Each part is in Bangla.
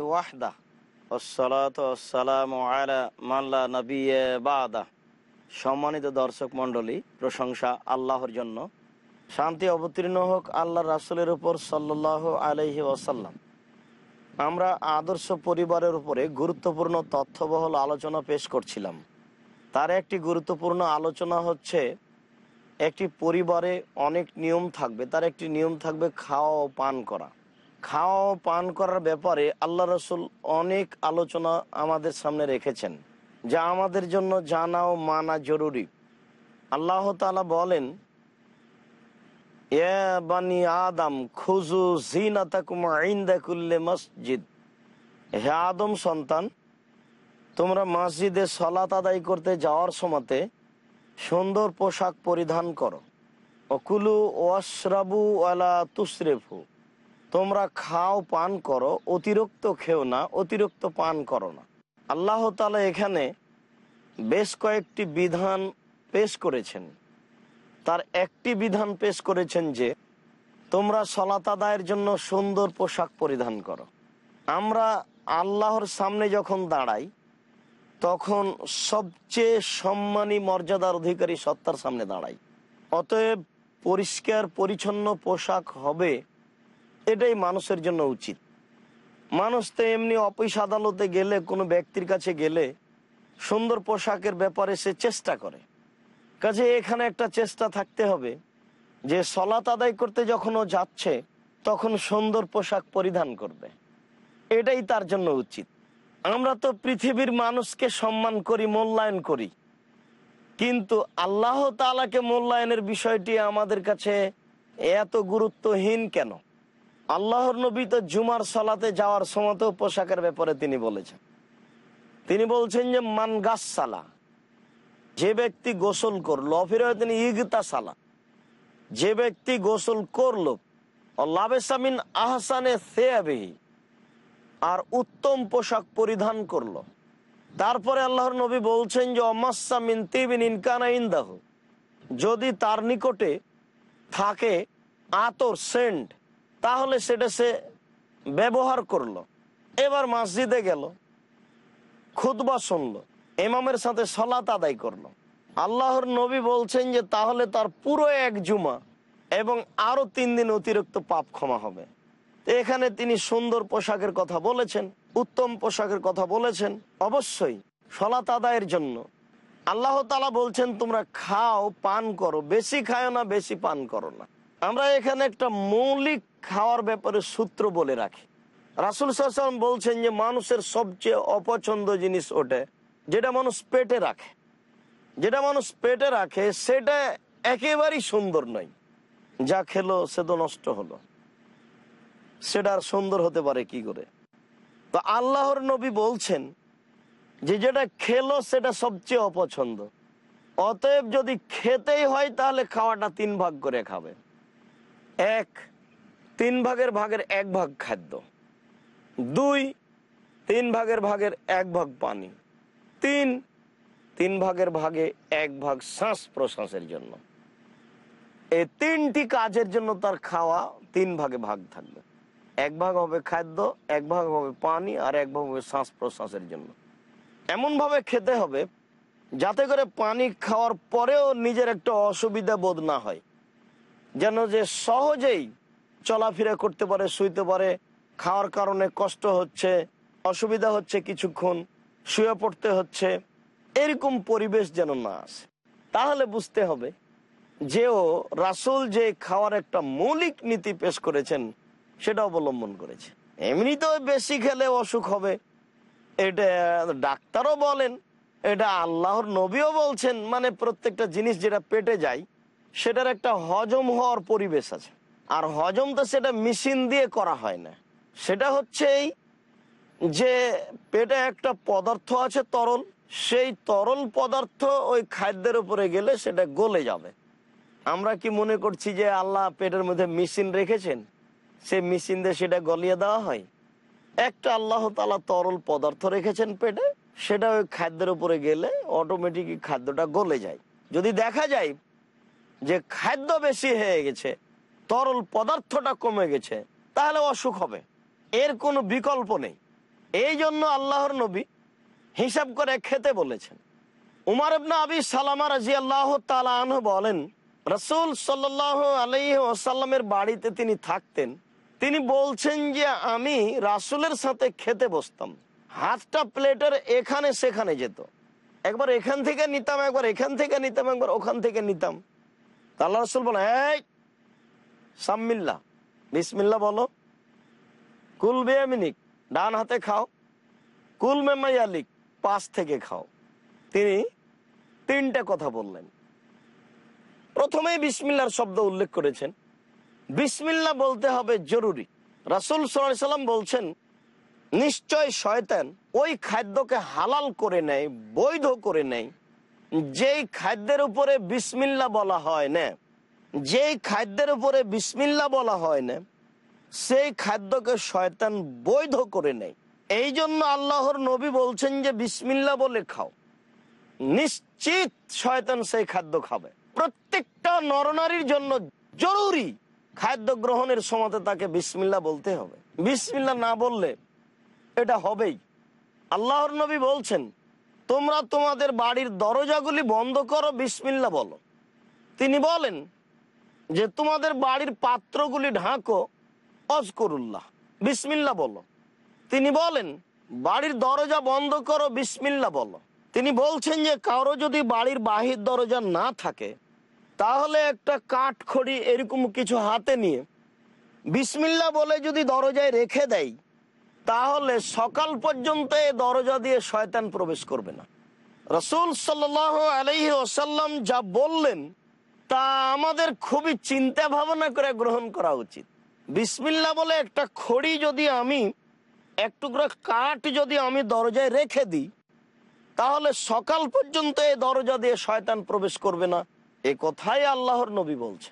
ওয়াহদা। সম্মানিত দর্শক মণ্ডলী, প্রশংসা আল্লাহর জন্য। শান্তি অবতীর্ণ হোক আল্লাহ রাসুলের উপর সাল্লাহ আলহি ওসাল্লাম আমরা আদর্শ পরিবারের উপরে গুরুত্বপূর্ণ তথ্যবহল আলোচনা পেশ করছিলাম। তার একটি গুরুত্বপূর্ণ আলোচনা হচ্ছে একটি পরিবারে অনেক নিয়ম থাকবে। তার একটি নিয়ম থাকবে খাওয়া ও পান করা। খাওয়া ও পান করার ব্যাপারে আল্লাহ রসুল অনেক আলোচনা আমাদের সামনে রেখেছেন, যা আমাদের জন্য জানা ও মানা জরুরি। আল্লাহ তালা বলেন বানি আদম খুজু মসজিদ। হে আদম সন্তান, তোমরা মসজিদে সলাত আদায় করতে যাওয়ার সময়তে সুন্দর পোশাক পরিধান করো। অকুলু ওয়াশরাবু আলা তুসরেফু তোমরা খাও, পান করো, অতিরিক্ত খেও না, অতিরিক্ত পান করো না। আল্লাহ তালা এখানে বেশ কয়েকটি বিধান পেশ করেছেন। তার একটি বিধান পেশ করেছেন যে, তোমরা সলাত আদায়ের জন্য সুন্দর পোশাক পরিধান করো। আমরা আল্লাহর সামনে যখন দাঁড়াই তখন সবচেয়ে সম্মানী মর্যাদার অধিকারী সত্তার সামনে দাঁড়াই অতএব পরিষ্কার, পরিচ্ছন্ন পোশাক হবে, এটাই মানুষের জন্য উচিত। মানুষ তো এমনি অফিস আদালতে গেলে, কোনো ব্যক্তির কাছে গেলে সুন্দর পোশাকের ব্যাপারে সে চেষ্টা করে। কাজে এখানে একটা চেষ্টা থাকতে হবে যে সলাত আদায় করতে যখন ও যাচ্ছে, তখন সুন্দর পোশাক পরিধান করবে। এটাই তার জন্য উচিত। আমরা তো পৃথিবীর মানুষকে সম্মান করি, মূল্যায়ন করি। কিন্তু আল্লাহ তালাকে মূল্যায়নের বিষয়টি আমাদের কাছে এত গুরুত্বহীন কেন? আল্লাহর নবী তো জুমার সলাতে যাওয়ার সময়তেও পোশাকের ব্যাপারে তিনি বলেছেন। তিনি বলছেন যে, মান সালা যে ব্যক্তি গোসল করল অফির তিনি ইগতা সালা যে ব্যক্তি গোসল করল লাভেসামিন আহসানে সেয়াবেহি আর উত্তম পোশাক পরিধান করল। তারপরে আল্লাহর নবী বলছেন যে অমাসামিন তিবিন ইনকানা ইন্দাহ। যদি তার নিকটে থাকে আতর, সেন্ট, তাহলে সেটা সে ব্যবহার করল। এবার মসজিদে গেল খুদবা শুনল এমামের সাথে সলাত আদায় করল। আল্লাহর নবী বলছেন যে, তাহলে তার পুরো এক জুমা এবং আরও তিন দিন অতিরিক্ত পাপ ক্ষমা হবে। এখানে তিনি সুন্দর পোশাকের কথা বলেছেন, উত্তম পোশাকের কথা বলেছেন, অবশ্যই সলাত আদায়ের জন্য। আল্লাহ তালা বলছেন, তোমরা খাও, পান করো, বেশি খাও না, বেশি পান করো না। আমরা এখানে একটা মৌলিক খাওয়ার ব্যাপারে সূত্র বলে রাখি। রাসুল সাল্লাম বলছেন যে, মানুষের সবচেয়ে অপছন্দ জিনিস ওটা, যেটা মানুষ পেটে রাখে। যেটা মানুষ পেটে রাখে, সেটা একেবারেই সুন্দর নয়। যা খেলো, সে তো নষ্ট হলো। সেটা আর সুন্দর হতে পারে কি করে? তো আল্লাহর নবী বলছেন যে যেটা খেলো সেটা সবচেয়ে অপছন্দ। অতএব যদি খেতেই হয় তাহলে খাওয়াটা তিন ভাগ করে খাবে। এক, তিন ভাগের ভাগের এক ভাগ খাদ্য। দুই, তিন ভাগের ভাগের এক ভাগ পানি। তিন তিন ভাগের ভাগে এক ভাগ শ্বাস প্রশ্বাসের জন্য। এই তিনটি কাজের জন্য তার খাওয়া তিন ভাগে ভাগ থাকবে। এক ভাগ হবে খাদ্য, এক ভাগ হবে পানি আর এক ভাগ হবে শ্বাস প্রশ্বাসের জন্য। এমনভাবে খেতে হবে যাতে করে পানি খাওয়ার পরেও নিজের একটা অসুবিধা বোধ না হয়। যেন যে সহজেই চলাফেরা করতে পারে, শুইতে পারে, খাওয়ার কারণে কষ্ট হচ্ছে, অসুবিধা হচ্ছে কিছুক্ষণ, শুয়ে পড়তে হচ্ছে, এরকম পরিবেশ যেন না আসে। তাহলে বুঝতে হবে যে ও রাসুল যে খাওয়ার একটা মৌলিক নীতি পেশ করেছেন সেটা অবলম্বন করেছে। এমনিতেও বেশি খেলে অসুখ হবে। এটা ডাক্তারও বলেন, এটা আল্লাহর নবীও বলছেন মানে প্রত্যেকটা জিনিস যেটা পেটে যায়, সেটার একটা হজম হওয়ার পরিবেশ আছে। আর হজম তো সেটা মেশিন দিয়ে করা হয় না। সেটা হচ্ছে এই যে পেটে একটা পদার্থ আছে তরল, সেই তরল পদার্থ ওই খাদ্যের উপরে গেলে সেটা গলে যাবে। আমরা কি মনে করছি যে আল্লাহ পেটের মধ্যে মেশিন রেখেছেন? সে মেশিন দিয়ে সেটা গলিয়ে দেওয়া হয়। একটা আল্লাহ তালা তরল পদার্থ রেখেছেন পেটে, সেটা ওই খাদ্যের উপরে গেলে অটোমেটিক খাদ্যটা গলে যায়। যদি দেখা যায় যে খাদ্য বেশি হয়ে গেছে, তরল পদার্থটা কমে গেছে, তাহলে অসুখ হবে। এর কোনো বিকল্প নেই। এই জন্য আল্লাহর নবী হিসাব করে খেতে বলেছেন। উমার ইবনা আবি সালামা রাজি আল্লাহ বলেন, রসুল সাল্লাহ আলাইহি ওসাল্লামের বাড়িতে তিনি থাকতেন তিনি বলছেন যে আমি রাসুলের সাথে খেতে বসতাম। হাতটা প্লেটের এখানে সেখানে যেত। একবার এখান থেকে নিতাম, একবার এখান থেকে নিতাম, একবার ওখান থেকে নিতাম। আল্লাহ রসুল বলে এই, সাম্মিল্লা, বিসমিল্লা বলো। কুল বেয়ামিনিক ডান হাতে খাও। কুল মেমাইয়ালিক পাশ থেকে খাও। তিনি তিনটা কথা বললেন। প্রথমেই বিসমিল্লার শব্দ উল্লেখ করেছেন। বিসমিল্লা বলতে হবে জরুরি। রাসুল সাল্লাম বলছেন, নিশ্চয় শয়তান ওই খাদ্যকে হালাল করে নেয়, বৈধ করে নেয়, যেই খাদ্যের উপরে বিসমিল্লা বলা হয় না, যেই খাদ্যের উপরে বিসমিল্লা বলা হয় না, সেই খাদ্যকে শয়তান বৈধ করে নেয়। এই জন্য আল্লাহর নবী বলছেন যে বিসমিল্লা বলে খাও। নিশ্চিত শয়তান সেই খাদ্য খাবে। প্রত্যেকটা নরনারীর জন্য জরুরি খাদ্য গ্রহণের সময় তাকে বিসমিল্লা বলতে হবে। বিসমিল্লা না বললে এটা হবেই। আল্লাহর নবী বলছেন, তোমরা তোমাদের বাড়ির দরজাগুলি বন্ধ করো, বিসমিল্লা বলো। তিনি বলেন যে, তোমাদের বাড়ির পাত্রগুলি ঢাকো, অজকরুল্লাহ, বিসমিল্লা বলো। তিনি বলেন, বাড়ির দরজা বন্ধ করো, বিসমিল্লা বলো। তিনি বলছেন যে, কারও যদি বাড়ির বাহির দরজা না থাকে তাহলে একটা কাঠ খড়ি এরকম কিছু হাতে নিয়ে বিসমিল্লা বলে যদি দরজায় রেখে দেয়, তাহলে সকাল পর্যন্ত দরজা দিয়ে শয়তান প্রবেশ করবে না। রসুল সাল্লাহ আলহি ওসাল্লাম যা বললেন, তা আমাদের খুবই চিন্তা ভাবনা করে গ্রহণ করা উচিত। বিসমিল্লা বলে একটা খড়ি যদি আমি, এক টুকরো কাঠ যদি আমি দরজায় রেখে দিই, তাহলে সকাল পর্যন্ত এই দরজা দিয়ে শয়তান প্রবেশ করবে না। এ কথাই আল্লাহর নবী বলছে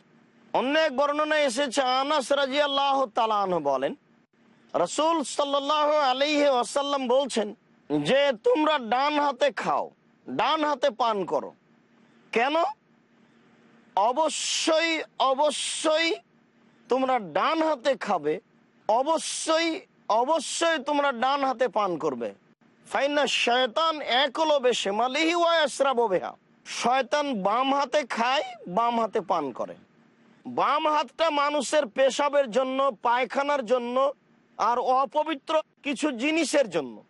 অন্য এক বর্ণনা এসেছে, আনাস রাজি আল্লাহ তালান বলেন, রসুল সাল্লাহ আলিহে আসাল্লাম বলছেন, যে তোমরা ডান হাতে খাও, ডান হাতে পান করো। কেন? অবশ্যই অবশ্যই তোমরা ডান হাতে খাবে, অবশ্যই অবশ্যই তোমরা ডান হাতে পান করবে। ফাইনা শয়তান একলো বেশে মালিহি ওয়াসরাবো বেহা। শয়তান বাম হাতে খায়, বাম হাতে পান করে। বাম হাতটা মানুষের পেশাবের জন্য, পায়খানার জন্য আর অপবিত্র কিছু জিনিসের জন্য।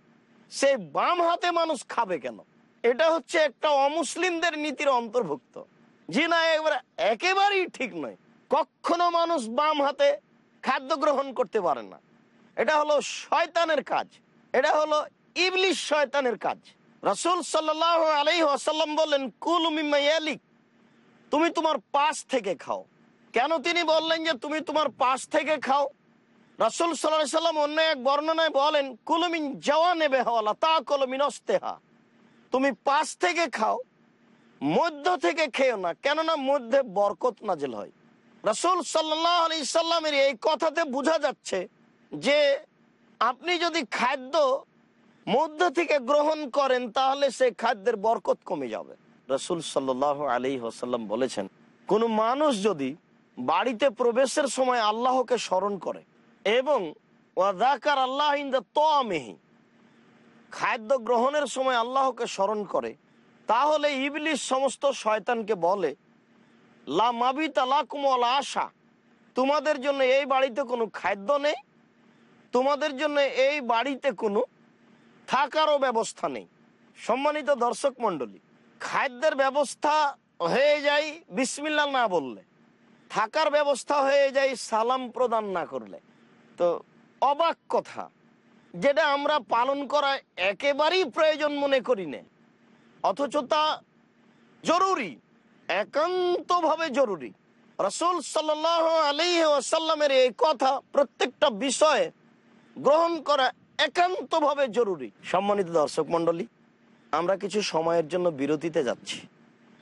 সেই বাম হাতে মানুষ খাবে কেন? এটা হচ্ছে একটা অমুসলিমদের নীতির অন্তর্ভুক্ত। জি না এবার একেবারেই ঠিক নয়। কখনো মানুষ বাম হাতে খাদ্য গ্রহণ করতে পারে না। এটা হলো শয়তানের কাজ। এটা হলো ইবলিশ শয়তানের কাজ। রসুল সাল্লাহ আলাই আসাল্লাম বললেন, কুল মিমাইয়ালিক তুমি তোমার পাশ থেকে খাও। কেন তিনি বললেন যে, তুমি তোমার পাশ থেকে খাও? রসুল সাল্লাম অন্য এক বর্ণনায় বলেন কুলমিন যাওয়া নেবে হওয়ালা তা কলমিন অস্তেহা তুমি পাশ থেকে খাও, মধ্য থেকে খেও না, কেননা মধ্যে বরকত নাজেল হয়। রসুল সাল্লাহ আলি সাল্লামের এই কথাতে বোঝা যাচ্ছে যে, আপনি যদি খাদ্য মধ্য থেকে গ্রহণ করেন, তাহলে সেই খাদ্যের বরকত কমে যাবে। রসুল সাল্লাহ আলি হাসাল্লাম বলেছেন, কোনো মানুষ যদি বাড়িতে প্রবেশের সময় আল্লাহকে স্মরণ করে এবং ওয়াদাকার আল্লাহ তোয়ামেহি খাদ্য গ্রহণের সময় আল্লাহকে স্মরণ করে, তাহলে ইবলিশ সমস্ত শয়তানকে বলে, লা আশা, তোমাদের জন্য এই বাড়িতে কোনো খাদ্য নেই, তোমাদের জন্য এই বাড়িতে কোনো থাকারও ব্যবস্থা নেই। সম্মানিত দর্শক মন্ডলী খাদ্যের ব্যবস্থা হয়ে যায় বিসমিল্লা না বললে। থাকার ব্যবস্থা হয়ে যায় সালাম প্রদান না করলে। তো অবাক কথা, যেটা আমরা পালন করা একেবারেই প্রয়োজন মনে করি না। অথচ তা জরুরি, একান্তভাবে জরুরি। রসুল সাল্লাহ আলী আসাল্লামের এই কথা প্রত্যেকটা বিষয়ে গ্রহণ করা একান্তভাবে জরুরি। সম্মানিত দর্শক মন্ডলী আমরা কিছু সময়ের জন্য বিরতিতে যাচ্ছি।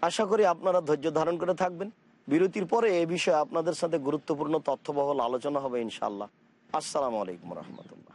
আশা করি আপনারা ধৈর্য ধারণ করে থাকবেন। বিরতির পরে এ বিষয়ে আপনাদের সাথে গুরুত্বপূর্ণ তথ্যবহল আলোচনা হবে ইনশাল্লাহ আসসালামু আলাইকুম রহমতুল্লাহ।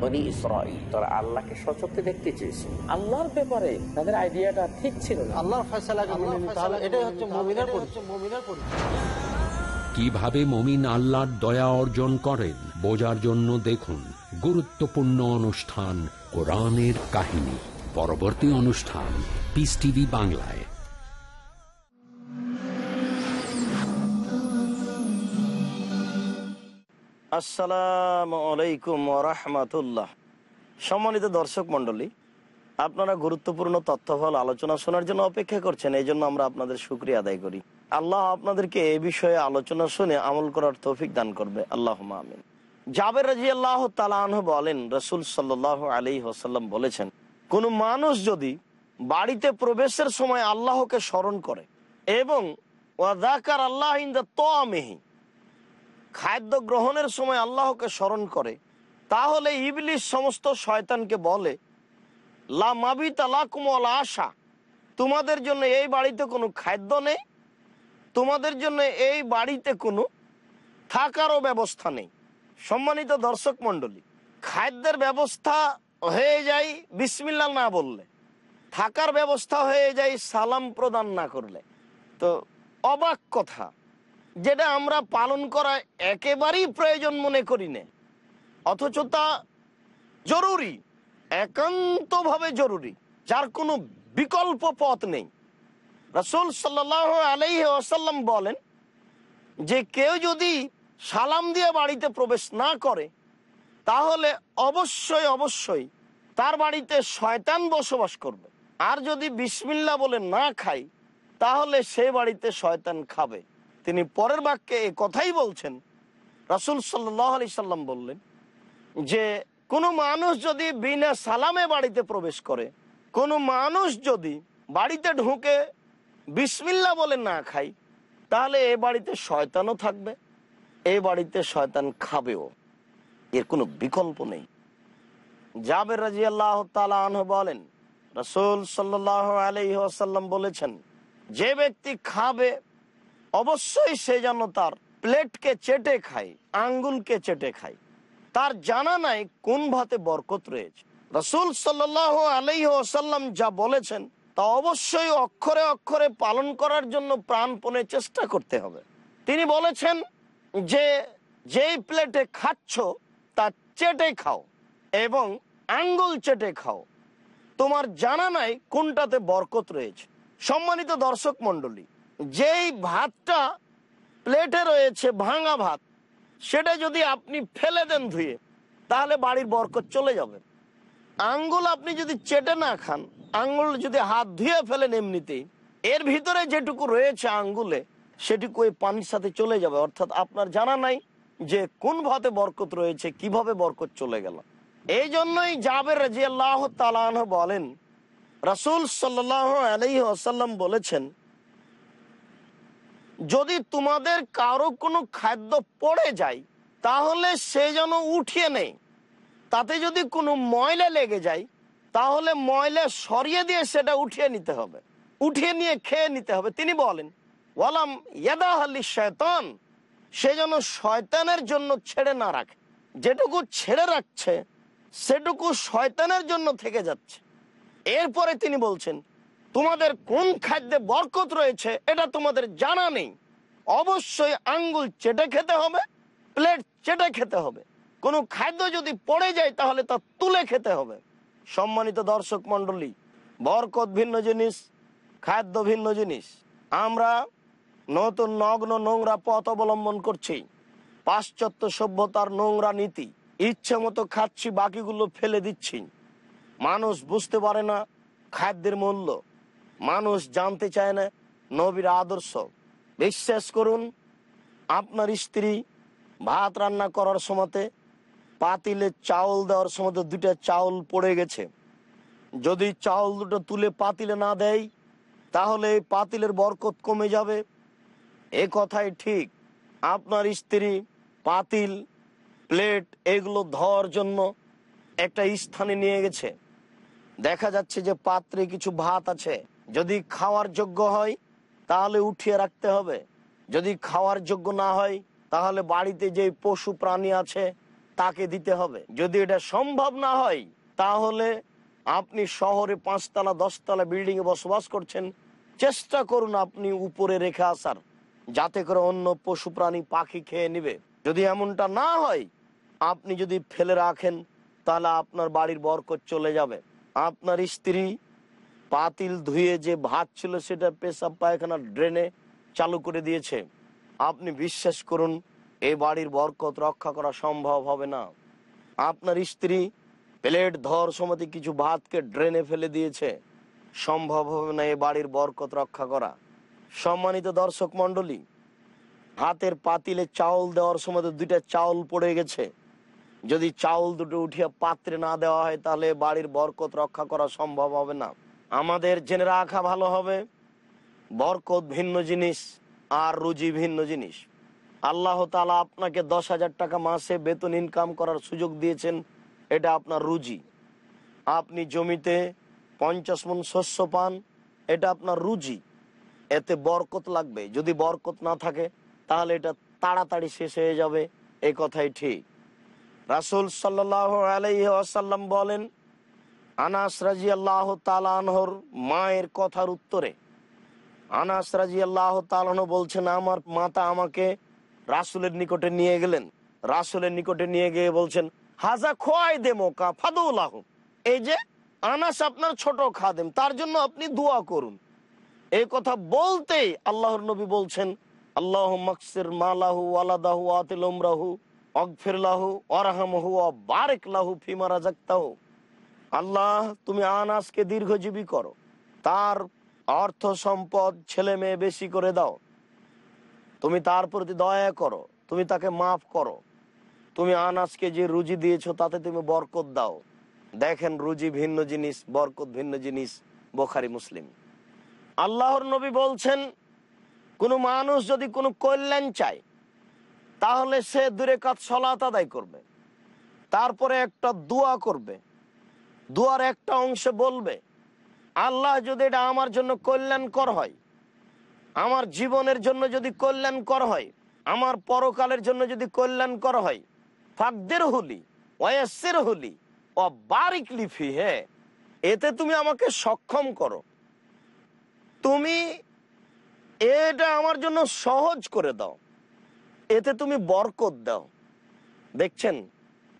বনি ইসরাইল তারা আল্লাহকে সচক্ষে দেখতে চেয়েছে। আল্লাহর ব্যাপারে তাদের আইডিয়াটা ঠিক ছিল না। আল্লাহর ফয়সালাকে মেনে নিতে হবে এটাই হচ্ছে মুমিনের পরিচয়। মুমিনের পরিচয়। কীভাবে মমিন আল্লাহর দয়া অর্জন করেন বোঝার জন্য দেখুন গুরুত্বপূর্ণ অনুষ্ঠান কোরআনের কাহিনী। পরবর্তী অনুষ্ঠান পিস টিভি বাংলায়। আসসালামু আলাইকুম রহমতুল্লাহ। সম্মানিত দর্শক মণ্ডলী, আপনারা গুরুত্বপূর্ণ তথ্যফল আলোচনা শোনার জন্য অপেক্ষা করছেন, এই জন্য আমরা আপনাদের সুক্রিয়া আদায় করি। আল্লাহ আপনাদেরকে এই বিষয়ে আলোচনা শুনে আমল করার তৌফিক দান করবে। আল্লাহ আমিন। জাবের রাজি আল্লাহ তালাহ বলেন, রসুল সাল্লাহ আলী হোসাল্লাম বলেছেন, কোন মানুষ যদি বাড়িতে প্রবেশের সময় আল্লাহকে স্মরণ করে এবং আল্লাহ ইন দ্য তোয়ামেহি খাদ্য গ্রহণের সময় আল্লাহকে স্মরণ করে, তাহলে ইবলিশ সমস্ত শয়তানকে বলে, লা মাবি তালাকুমল আশা, তোমাদের জন্য এই বাড়িতে কোনো খাদ্য নেই, তোমাদের জন্য এই বাড়িতে কোনো থাকারও ব্যবস্থা নেই। সম্মানিত দর্শক মণ্ডলী, খাদ্যের ব্যবস্থা হয়ে যায় বিসমিল্লা না বললে, থাকার ব্যবস্থা হয়ে যায় সালাম প্রদান না করলে। তো অবাক কথা যেটা আমরা পালন করা একেবারেই প্রয়োজন মনে করি না। অথচ তা জরুরি, একান্তভাবে জরুরি, যার কোনো বিকল্প পথ নেই। রসুল সাল্লাহ আলাইহি আসাল্লাম বলেন যে কেউ যদি সালাম দিয়ে বাড়িতে প্রবেশ না করে, তাহলে অবশ্যই অবশ্যই তার বাড়িতে শয়তান বসবাস করবে। আর যদি বিসমিল্লা বলে না খাই তাহলে সে বাড়িতে শয়তান খাবে। তিনি পরের বাক্যে এ কথাই বলছেন। রাসুল সাল্লাহ সাল্লাম বললেন যে, কোনো মানুষ যদি বিনা সালামে বাড়িতে প্রবেশ করে, কোনো মানুষ যদি বাড়িতে ঢুকে বিসমিল্লা বলে না খাই তাহলে এ বাড়িতে শয়তানও থাকবে, এ বাড়িতে শয়তান খাবেও। এর কোনো বিকল্প নেই। জাবের রাজি আল্লাহ তালহ বলেন, রসুল সাল্লাহ আলহি আসাল্লাম বলেছেন, যে ব্যক্তি খাবে অবশ্যই সে যেন তার প্লেটকে চেটে খায়, আঙ্গুলকে চেটে খায়। তার জানা নাই কোন ভাতে বরকত রয়েছে। রসুল সাল্লাহ আলহি আসাল্লাম যা বলেছেন, তা অবশ্যই অক্ষরে অক্ষরে পালন করার জন্য প্রাণপণে চেষ্টা করতে হবে। তিনি বলেছেন যে, যেই প্লেটে খাচ্ছ, তা চেটে খাও এবং আঙ্গুল চেটে খাও। তোমার জানা নাই কোনটাতে বরকত রয়েছে। সম্মানিত দর্শক মন্ডলী যেই ভাতটা প্লেটে রয়েছে, ভাঙা ভাত, সেটা যদি আপনি ফেলে দেন ধুয়ে, তাহলে বাড়ির বরকত চলে যাবে। আঙ্গুল আপনি যদি চেটে না খান, আঙ্গুল যদি হাত ধুয়ে ফেলেন এমনিতেই এর ভিতরে যেটুকু রয়েছে আঙ্গুলে, সেটুকু ওই পানির সাথে চলে যাবে। অর্থাৎ আপনার জানা নাই যে কোন ভাতে বরকত রয়েছে, কীভাবে বরকত চলে গেল। এই জন্যই জাবের রাজি আল্লাহ তালাহ বলেন, রাসুল সাল্লাহ আলহি আসাল্লাম বলেছেন যদি তোমাদের কারও কোনো খাদ্য পড়ে যায়, তাহলে সে যেন উঠিয়ে নেই তাতে যদি কোনো ময়লা লেগে যায়, তাহলে ময়লা সরিয়ে দিয়ে সেটা উঠিয়ে নিতে হবে। উঠিয়ে নিয়ে খেয়ে নিতে হবে। তিনি বলেন, ওয়ালাম ইয়াদাহালি শয়তান সে যেন শয়তানের জন্য ছেড়ে না রাখে। যেটুকু ছেড়ে রাখছে, সেটুকু শয়তানের জন্য থেকে যাচ্ছে। এরপরে তিনি বলছেন তোমাদের কোন খাদ্যে বরকত রয়েছে, এটা তোমাদের জানা নেই। অবশ্যই আঙ্গুল চেটে খেতে হবে, প্লেট চেটে খেতে হবে। কোনো খাদ্য যদি পড়ে যায়, তাহলে তা তুলে খেতে হবে। সম্মানিত দর্শক মন্ডলী বরকত ভিন্ন জিনিস, খাদ্য ভিন্ন জিনিস। আমরা নতুন নগ্ন নোংরা পথ অবলম্বন করছি। পাশ্চাত্য সভ্যতার নোংরা নীতি, ইচ্ছে মতো খাচ্ছি, বাকিগুলো ফেলে দিচ্ছি। মানুষ বুঝতে পারে না খাদ্যের মূল্য। মানুষ জানতে চায় না নবীর আদর্শ। বিশ্বাস করুন, আপনার স্ত্রী ভাত রান্না করার সময়তে পাতিলে চাউল দেওয়ার সময় দুটা চাউল পড়ে গেছে। যদি চাউল দুটো তুলে পাতিলে না দেয়, তাহলে পাতিলের বরকত কমে যাবে। এ কথাই ঠিক, আপনার স্ত্রী পাতিল, প্লেট এগুলো ধোয়ার জন্য একটা স্থানে নিয়ে গেছে। দেখা যাচ্ছে যে পাত্রে কিছু ভাত আছে। যদি খাওয়ার যোগ্য হয়, তাহলে উঠিয়ে রাখতে হবে। যদি খাওয়ার যোগ্য না হয়, তাহলে বাড়িতে যে পশু প্রাণী আছে, তাকে দিতে হবে। যদি এটা সম্ভব না হয়, তাহলে আপনি শহরে পাঁচতলা, দশতলা বিল্ডিং এ বসবাস করছেন। চেষ্টা করুন আপনি উপরে রেখে আসার, যাতে করে অন্য পশু প্রাণী পাখি খেয়ে নিবে। যদি এমনটা না হয়, আপনি যদি ফেলে রাখেন, তাহলে আপনার বাড়ির বরকত চলে যাবে। আপনার স্ত্রী পাতিল ধুয়ে যে ভাত ছিল সেটা পেশাব পায়খানা ড্রেনে চালু করে দিয়েছে। আপনি বিশ্বাস করুন এই বাড়ির বরকত রক্ষা করা সম্ভব হবে না। আপনার স্ত্রী প্লেট, ধর সময় কিছু ভাতকে ড্রেনে ফেলে দিয়েছে। সম্ভব হবে না এ বাড়ির বরকত রক্ষা করা। সম্মানিত দর্শক মন্ডলী হাতের পাতিলে চাউল দেওয়ার সময় দুইটা চাউল পড়ে গেছে। যদি চাউল দুটো উঠিয়ে পাত্রে না দেওয়া হয়, তাহলে বাড়ির বরকত রক্ষা করা সম্ভব হবে না। আমাদের জেনে রাখা ভালো হবে। বরকত ভিন্ন জিনিস আর রুজি ভিন্ন জিনিস। আল্লাহ তালা আপনাকে দশ হাজার টাকা মাসে বেতন ইনকাম করার সুযোগ দিয়েছেন। এটা আপনার রুজি। আপনি জমিতে পঞ্চাশ মন শস্য পান, এটা আপনার রুজি। এতে বরকত লাগবে। যদি বরকত না থাকে, তাহলে এটা তাড়াতাড়ি শেষ হয়ে যাবে। এ কথাই ঠিক। রাসুল সাল্লাহ আলাইসাল্লাম বলেন আনাস রাজি আল্লাহ তালানহর মায়ের কথার উত্তরে। আনাস রাজি আল্লাহ তালানো বলছেন, আমার মাতা আমাকে রাসুলের নিকটে নিয়ে গেলেন। রাসুলের নিকটে নিয়ে গিয়ে বলছেন, হাজা খোয়াই দে মোকা ফাদুল্লাহ এই যে, আনাস আপনার ছোট খাদেম, তার জন্য আপনি দোয়া করুন। এই কথা বলতেই আল্লাহর নবী বলছেন আল্লাহ মকসির মালাহু আলাদাহু আতিল উমরাহু অগফিরলাহু অরহামহু বারেক লাহু ফিমারা জাক্তাহু আল্লাহ, তুমি আনাসকে দীর্ঘজীবী করো। তার অর্থ সম্পদ ছেলে মেয়ে বেশি করে দাও। তুমি তার প্রতি দয়া করো, তুমি তাকে মাফ করো। তুমি আনাজকে যে রুজি দিয়েছ, তাতে তুমি বরকত দাও। দেখেন, রুজি ভিন্ন জিনিস, বরকত ভিন্ন জিনিস, বোখারি, মুসলিম। আল্লাহর নবী বলছেন, কোনো মানুষ যদি কোনো কল্যাণ চায়, তাহলে সে দূরে কাজ সলাত আদায় করবে। তারপরে একটা দোয়া করবে। দুয়ার একটা অংশে বলবে, আল্লাহ যদি এটা আমার জন্য কল্যাণকর হয়, আমার জীবনের জন্য যদি কল্যাণকর হয়, আমার পরকালের জন্য যদি কল্যাণকর হয় ফাকদের হলি ওয়াসের হলি ও বারিক লিফি হ্যাঁ এতে তুমি আমাকে সক্ষম করো। তুমি এটা আমার জন্য সহজ করে দাও। এতে তুমি বরকত দাও। দেখছেন?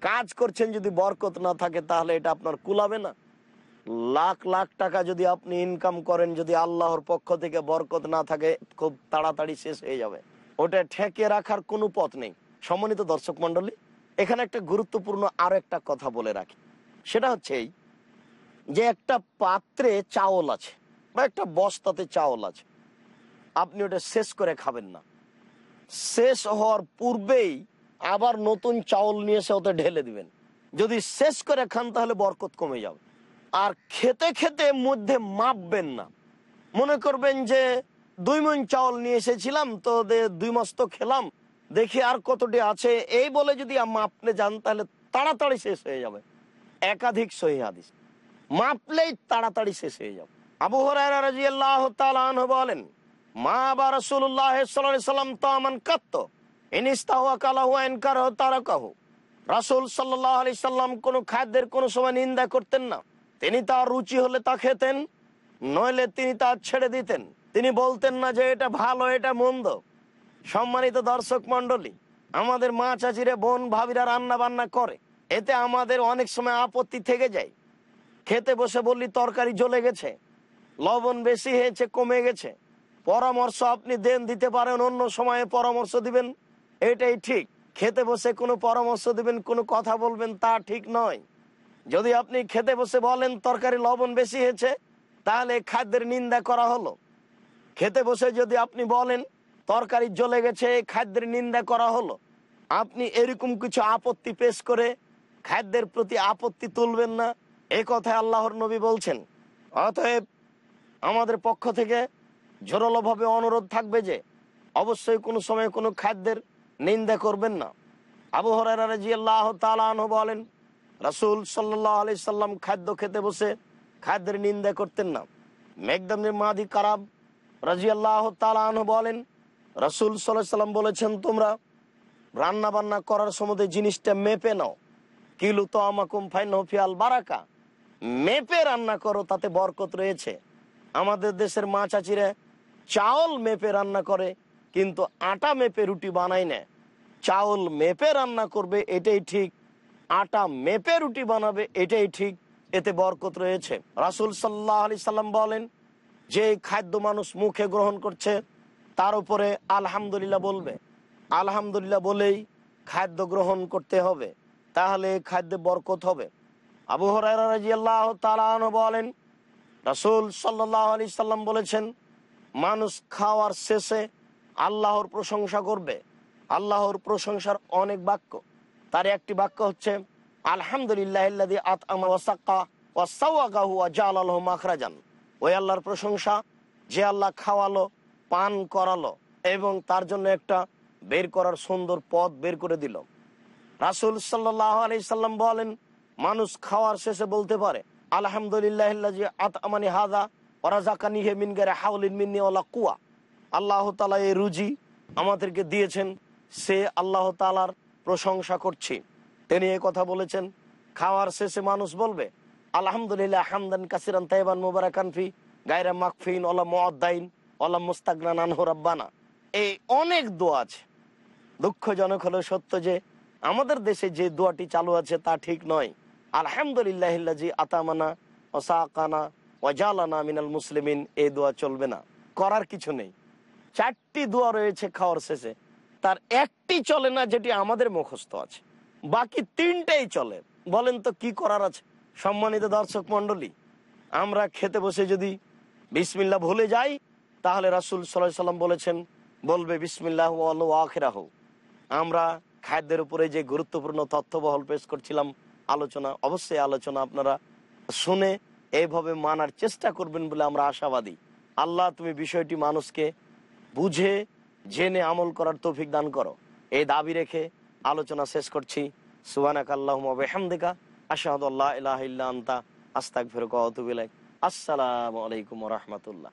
কাজ করছেন যদি বরকত না থাকে, তাহলে এটা আপনার কুলাবে না। লাখ লাখ টাকা যদি আপনি ইনকাম করেন, যদি আল্লাহর পক্ষ থেকে বরকত না থাকে, খুব তাড়াতাড়ি শেষ হয়ে যাবে। ওটা ঠেকে রাখার কোনো পথ নেই। সম্মানিত দর্শক মন্ডলী এখানে একটা গুরুত্বপূর্ণ আরও একটা কথা বলে রাখি। সেটা হচ্ছে এই যে একটা পাত্রে চাউল আছে বা একটা বস্তাতে চাউল আছে, আপনি ওটা শেষ করে খাবেন না। শেষ হওয়ার পূর্বেই আবার নতুন চাউল নিয়ে এসে ওতে ঢেলে দিবেন। যদি শেষ করে খান তাহলে বরকত কমে যাবে। আর খেতে খেতে মধ্যে মাপবেন না। মনে করবেন যে দুই মন চাউল নিয়ে এসেছিলাম তো দুই মাস তো খেলাম, দেখি আর কতটি আছে। এই বলে যদি মাপলে যান তাহলে তাড়াতাড়ি শেষ হয়ে যাবে। একাধিক সহি হাদিস। মাপলেই তাড়াতাড়ি শেষ হয়ে যাবে। আবু আনহু বলেন, মা বা আলাইহি সাল্লাম তামান কাত্ত। রাসূল সাল্লাল্লাহু আলাইহি সাল্লাম কোন খাদ্যের কোন সময় নিন্দা করতেন না। তিনি তার রুচি হলে তা খেতেন, নইলে তিনি তা ছেড়ে দিতেন। তিনি বলতেন না যে এটা ভালো, এটা মন্দ। সম্মানিত দর্শক মন্ডলী আমাদের মা চাচিরে, বোন ভাবিরা রান্না বান্না করে। এতে আমাদের অনেক সময় আপত্তি থেকে যায়। খেতে বসে বললি তরকারি জ্বলে গেছে, লবণ বেশি হয়েছে, কমে গেছে। পরামর্শ আপনি দেন, দিতে পারেন, অন্য সময়ে পরামর্শ দিবেন। এটাই ঠিক। খেতে বসে কোনো পরামর্শ দিবেন, কোনো কথা বলবেন, তা ঠিক নয়। যদি আপনি খেতে বসে বলেন তরকারি লবণ বেশি হয়েছে, তাহলে খাদ্যের নিন্দা করা হলো। খেতে বসে যদি আপনি বলেন তরকারি জ্বলে গেছে, খাদ্যের নিন্দা করা হলো। আপনি এরকম কিছু আপত্তি পেশ করে খাদ্যের প্রতি আপত্তি তুলবেন না। এ কথায় আল্লাহর নবী বলছেন। অতএব আমাদের পক্ষ থেকে জোরালোভাবে অনুরোধ থাকবে যে, অবশ্যই কোনো সময় কোনো খাদ্যের নিন্দা করবেন না। আবু হরারা রাজি আল্লাহ তালাহ বলেন, রাসুল সাল্লাহ আলি সাল্লাম খাদ্য খেতে বসে খাদ্যের নিন্দা করতেন না। মেঘদমের মাদি কারাব রাজি আল্লাহ তালাহ বলেন, রাসুল সাল্লাহ সাল্লাম বলেছেন, তোমরা রান্না বান্না করার সময় জিনিসটা মেপে নাও। কিলু তো আমাকুম ফাইন ফিয়াল বারাকা। মেপে রান্না করো, তাতে বরকত রয়েছে। আমাদের দেশের মা চাউল মেপে রান্না করে কিন্তু আটা মেপে রুটি বানায় না। চাউল মেপে রান্না করবে, এটাই ঠিক। আটা মেপে রুটি বানাবে, এটাই ঠিক। এতে বরকত রয়েছে। রাসুল সাল্লাহ আলি সাল্লাম বলেন, যে খাদ্য মানুষ মুখে গ্রহণ করছে, তার উপরে আলহামদুলিল্লাহ বলবে। আলহামদুলিল্লাহ বলেই খাদ্য গ্রহণ করতে হবে, তাহলে খাদ্যে বরকত হবে। আবু হরাইরাজিয়াল্লাহ তালান বলেন, রাসুল সাল্লাহ আলি সাল্লাম বলেছেন, মানুষ খাওয়ার শেষে আল্লাহর প্রশংসা করবে। আল্লাহর প্রশংসার অনেক বাক্য। তার একটি বাক্য হচ্ছে, আলহামদুলিল্লাহ ওই আল্লাহর প্রশংসা যে আল্লাহ খাওয়ালো, পান করালো এবং তার জন্য একটা বের করার সুন্দর পথ বের করে দিল। রাসুল সাল্লাহ আলি সাল্লাম বলেন, মানুষ খাওয়ার শেষে বলতে পারে, আলহামদুলিল্লাহ আত আমানি হাদা ওরাজাকানি হে মিন গেরে হাউলিন মিন্নি ওলা কুয়া আল্লাহ তালা এই রুজি আমাদেরকে দিয়েছেন, সে আল্লাহ তালার প্রশংসা করছি। তিনি এ কথা বলেছেন, খাওয়ার শেষে মানুষ বলবে, আলহামদুলিল্লাহ, হামদান গায়রা মাকফিন এই অনেক দোয়া আছে। দুঃখজনক হলো সত্য যে, আমাদের দেশে যে দোয়াটি চালু আছে তা ঠিক নয়। আলহামদুলিল্লাহ জি আতামানা ওসাকানা ওয়াজালানা মিনাল মুসলিমিন, এই দোয়া চলবে না। করার কিছু নেই। চারটি দোয়া রয়েছে খাওয়ার শেষে। তার একটি চলে না, যেটি আমাদের মুখস্থ আছে। বাকি তিনটেই চলে। বলেন তো, কি করার আছে? সম্মানিত দর্শক মন্ডলী আমরা খেতে বসে যদি বিসমিল্লা ভুলে যাই, তাহলে রাসুল সাল্লাহ সাল্লাম বলেছেন, বলবে, বিসমিল্লাহ আখেরাহ। আমরা খাদ্যের উপরে যে গুরুত্বপূর্ণ তথ্যবহল পেশ করছিলাম, আলোচনা, অবশ্যই আলোচনা আপনারা শুনে এইভাবে মানার চেষ্টা করবেন বলে আমরা আশাবাদী। আল্লাহ, তুমি বিষয়টি মানুষকে বুঝে, জেনে আমল করার তৌফিক দান করো। এই দাবি রেখে আলোচনা শেষ করছি। সুবানাক আল্লাহমদিকা আস্তাক ফেরক আসসালামু আলাইকুম রহমতুল্লাহ।